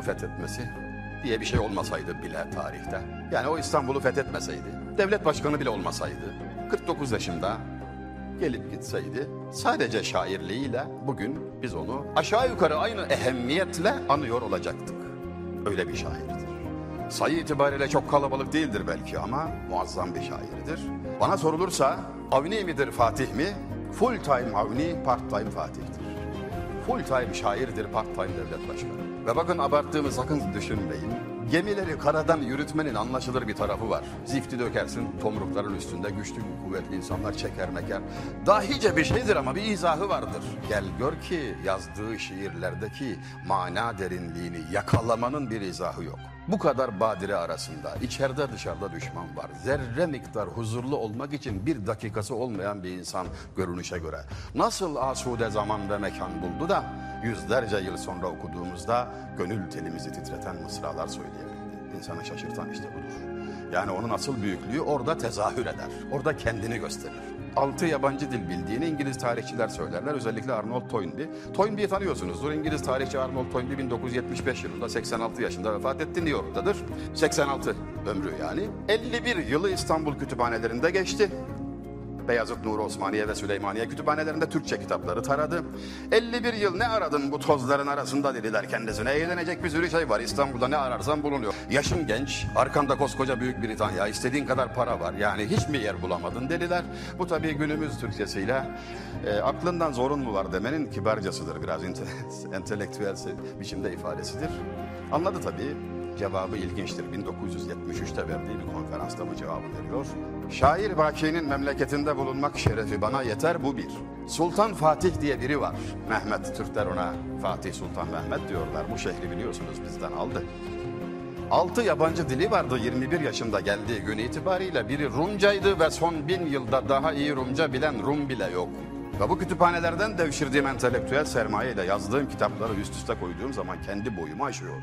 İstanbul'u fethetmesi diye bir şey olmasaydı bile tarihte. Yani o İstanbul'u fethetmeseydi, devlet başkanı bile olmasaydı, 49 yaşında gelip gitseydi sadece şairliğiyle bugün biz onu aşağı yukarı aynı ehemmiyetle anıyor olacaktık. Öyle bir şairdir. Sayı itibariyle çok kalabalık değildir belki ama muazzam bir şairdir. Bana sorulursa Avni midir Fatih mi? Full time Avni, part time Fatih'tir. Full time şairdir, part time devlet başkanı. Ve bakın abarttığımı sakın düşünmeyin. Gemileri karadan yürütmenin anlaşılır bir tarafı var. Zifti dökersin tomrukların üstünde güçlü kuvvetli insanlar çeker meker. Dahice bir şeydir ama bir izahı vardır. Gel gör ki yazdığı şiirlerdeki mana derinliğini yakalamanın bir izahı yok. Bu kadar badire arasında içeride dışarıda düşman var. Zerre miktar huzurlu olmak için bir dakikası olmayan bir insan görünüşe göre. Nasıl asude zaman ve mekan buldu da yüzlerce yıl sonra okuduğumuzda gönül telimizi titreten mısralar söyleyebildi. İnsanı şaşırtan işte budur. Yani onun asıl büyüklüğü orada tezahür eder. Orada kendini gösterir. Altı yabancı dil bildiğini İngiliz tarihçiler söylerler. Özellikle Arnold Toynbee. Toynbee'yi tanıyorsunuzdur. İngiliz tarihçi Arnold Toynbee 1975 yılında 86 yaşında vefat etti. New York'tadır. 86 ömrü yani. 51 yılı İstanbul kütüphanelerinde geçti. Beyazıt Nuri Osmaniye ve Süleymaniye kütüphanelerinde Türkçe kitapları taradı. 51 yıl ne aradın bu tozların arasında dediler kendisine. Eğlenecek bir sürü şey var. İstanbul'da ne ararsan bulunuyor. Yaşın genç, arkanda koskoca Büyük Britanya, istediğin kadar para var. Yani hiç mi yer bulamadın dediler. Bu tabii günümüz Türkçesiyle e, aklından zorun mu var demenin kibarcasıdır. Biraz inte, entelektüel biçimde ifadesidir. Anladı tabii. Cevabı ilginçtir. 1973'te verdiği bir konferansta bu cevabı veriyor. Şair Baki'nin memleketinde bulunmak şerefi bana yeter bu bir. Sultan Fatih diye biri var. Mehmet Türkler ona Fatih Sultan Mehmet diyorlar. Bu şehri biliyorsunuz bizden aldı. Altı yabancı dili vardı 21 yaşında geldiği gün itibariyle. Biri Rumcaydı ve son bin yılda daha iyi Rumca bilen Rum bile yok. Ve bu kütüphanelerden devşirdiğim entelektüel sermayeyle yazdığım kitapları üst üste koyduğum zaman kendi boyumu aşıyor.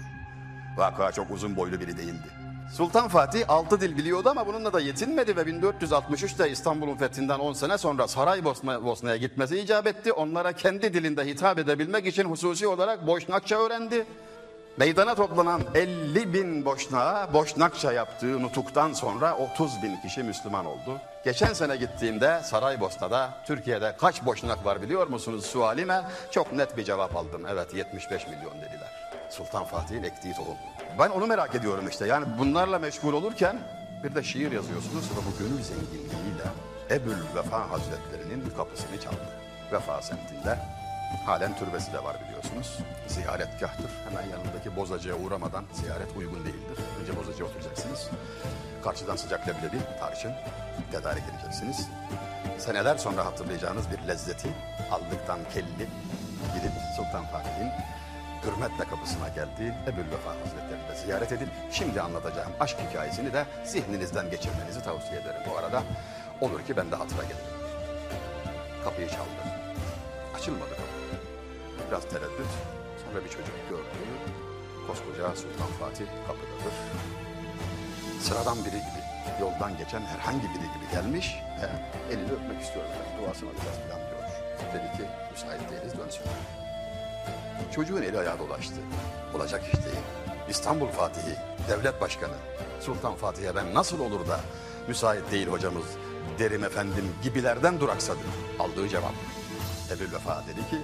Vaka çok uzun boylu biri değildi. Sultan Fatih altı dil biliyordu ama bununla da yetinmedi ve 1463'te İstanbul'un fethinden 10 sene sonra Saraybosna'ya Bosna'ya gitmesi icap etti. Onlara kendi dilinde hitap edebilmek için hususi olarak Boşnakça öğrendi. Meydana toplanan 50 bin Boşnağa Boşnakça yaptığı nutuktan sonra 30 bin kişi Müslüman oldu. Geçen sene gittiğimde Saraybosna'da Türkiye'de kaç Boşnak var biliyor musunuz sualime? Çok net bir cevap aldım. Evet 75 milyon dediler. Sultan Fatih'in ektiği tohum. Ben onu merak ediyorum işte. Yani bunlarla meşgul olurken bir de şiir yazıyorsunuz ve bu gönül zenginliğiyle Ebül Vefa Hazretleri'nin kapısını çaldı. Vefa semtinde halen türbesi de var biliyorsunuz. Ziyaretgahtır. Hemen yanındaki bozacıya uğramadan ziyaret uygun değildir. Önce bozacıya oturacaksınız. Karşıdan sıcak leblebi, tarçın tedarik edeceksiniz. Seneler sonra hatırlayacağınız bir lezzeti aldıktan kelli gidip Sultan Fatih'in hürmetle kapısına geldi. Ebul Vefa Hazretleri'ni de ziyaret edip şimdi anlatacağım aşk hikayesini de zihninizden geçirmenizi tavsiye ederim bu arada. Olur ki ben de hatıra geldim. Kapıyı çaldı. Açılmadı kapı. Biraz tereddüt. Sonra bir çocuk gördü. Koskoca Sultan Fatih kapıdadır. Sıradan biri gibi, yoldan geçen herhangi biri gibi gelmiş. He, elini öpmek istiyorum ben. Duasını alacağız falan diyor. Dedi ki müsait değiliz dönsün. Çocuğun eli ayağı dolaştı. Olacak iş değil. İstanbul Fatihi, devlet başkanı. Sultan Fatih'e ben nasıl olur da müsait değil hocamız derim efendim gibilerden duraksadı. Aldığı cevap. Ebul Vefa dedi ki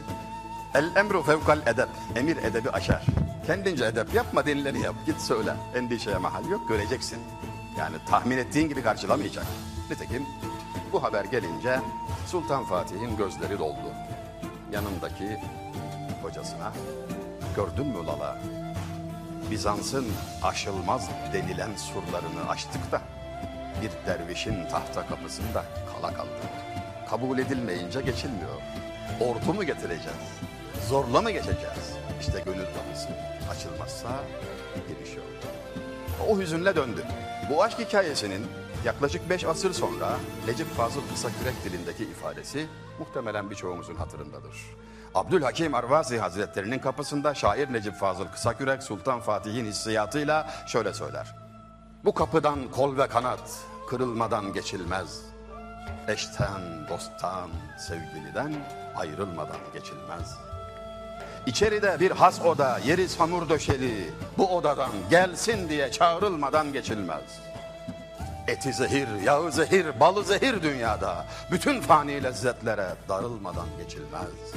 El emru fevkal edep. Emir edebi aşar. Kendince edep yapma denileni yap. Git söyle. Endişeye mahal yok göreceksin. Yani tahmin ettiğin gibi karşılamayacak. Nitekim bu haber gelince Sultan Fatih'in gözleri doldu. Yanındaki hocasına gördün mü Lala? Bizans'ın aşılmaz denilen surlarını açtık da bir dervişin tahta kapısında kala kaldı. Kabul edilmeyince geçilmiyor. Ordu mu getireceğiz? Zorla mı geçeceğiz? İşte gönül kapısı açılmazsa giriş yok. O hüzünle döndü. Bu aşk hikayesinin yaklaşık beş asır sonra Necip Fazıl Kısakürek dilindeki ifadesi muhtemelen birçoğumuzun hatırındadır. Abdülhakim Arvazi Hazretlerinin kapısında şair Necip Fazıl Kısakürek Sultan Fatih'in hissiyatıyla şöyle söyler. Bu kapıdan kol ve kanat kırılmadan geçilmez. Eşten, dosttan, sevgiliden ayrılmadan geçilmez. İçeride bir has oda, yeri samur döşeli. Bu odadan gelsin diye çağrılmadan geçilmez. Eti zehir, yağı zehir, balı zehir dünyada. Bütün fani lezzetlere darılmadan geçilmez.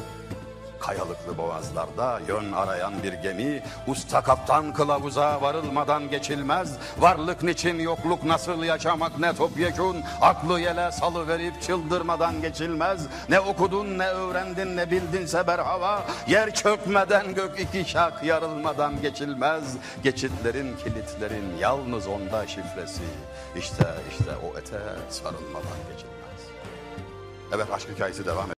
Kayalıklı boğazlarda yön arayan bir gemi, usta kaptan kılavuza varılmadan geçilmez. Varlık niçin yokluk nasıl yaşamak ne topyekun, aklı yele salı verip çıldırmadan geçilmez. Ne okudun ne öğrendin ne bildinse berhava, yer çökmeden gök iki şak yarılmadan geçilmez. Geçitlerin kilitlerin yalnız onda şifresi, işte işte o ete sarılmadan geçilmez. Evet aşk hikayesi devam ediyor.